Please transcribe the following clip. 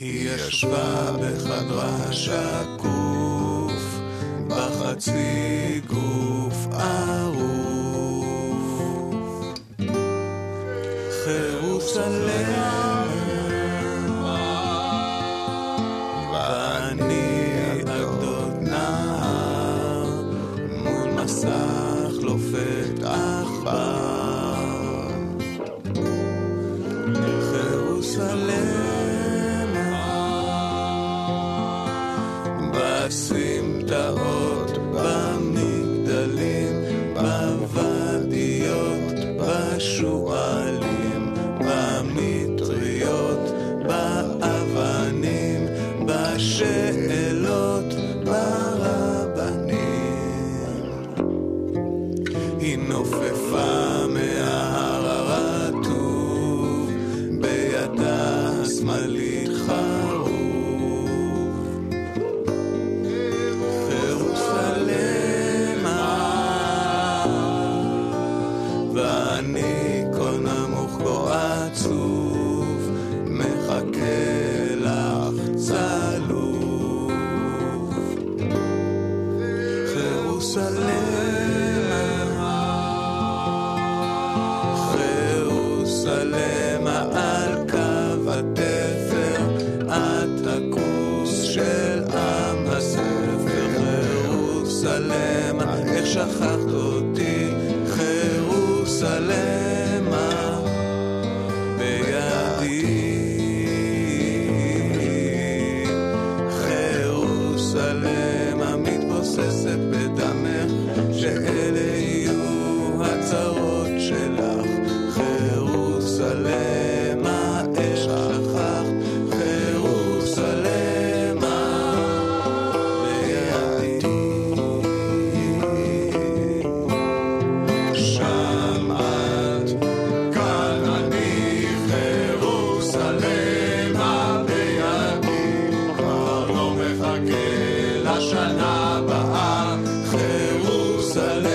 ישבה בחדרה שקוף, בחצי גוף ערוף. חירוס ואני על גדות נהר, מול מסך לופת עכבר. חירוס בסמטאות, במגדלים, בוואדיות, בשועלים, התפר, את הכוס של עם הספר. ירוסלמה, איך שכחת אותי, ירוסלמה בידי, כבר לא מחכה לשנה הבאה, חירוסלמה